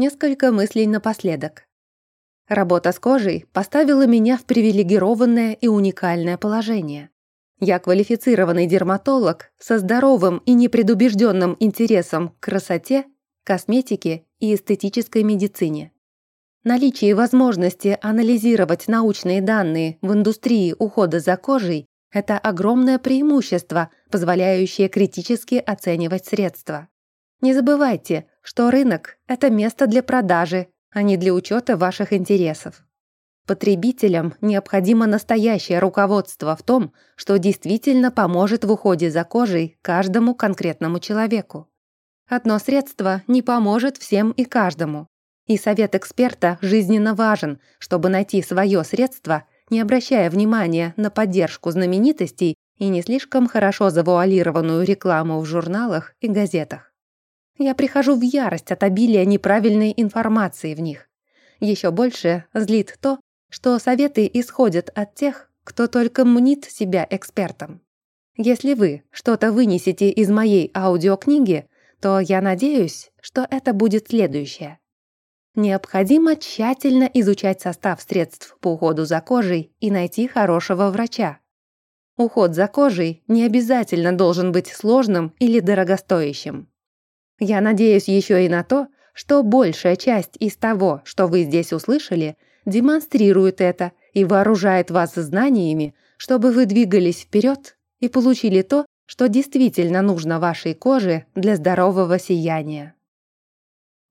Несколько мыслей напоследок. Работа с кожей поставила меня в привилегированное и уникальное положение. Я квалифицированный дерматолог со здоровым и непредубежденным интересом к красоте, косметике и эстетической медицине. Наличие возможности анализировать научные данные в индустрии ухода за кожей – это огромное преимущество, позволяющее критически оценивать средства. Не забывайте, что рынок – это место для продажи, а не для учета ваших интересов. Потребителям необходимо настоящее руководство в том, что действительно поможет в уходе за кожей каждому конкретному человеку. Одно средство не поможет всем и каждому. И совет эксперта жизненно важен, чтобы найти свое средство, не обращая внимания на поддержку знаменитостей и не слишком хорошо завуалированную рекламу в журналах и газетах. Я прихожу в ярость от обилия неправильной информации в них. Еще больше злит то, что советы исходят от тех, кто только мнит себя экспертом. Если вы что-то вынесете из моей аудиокниги, то я надеюсь, что это будет следующее. Необходимо тщательно изучать состав средств по уходу за кожей и найти хорошего врача. Уход за кожей не обязательно должен быть сложным или дорогостоящим. Я надеюсь еще и на то, что большая часть из того, что вы здесь услышали, демонстрирует это и вооружает вас знаниями, чтобы вы двигались вперед и получили то, что действительно нужно вашей коже для здорового сияния.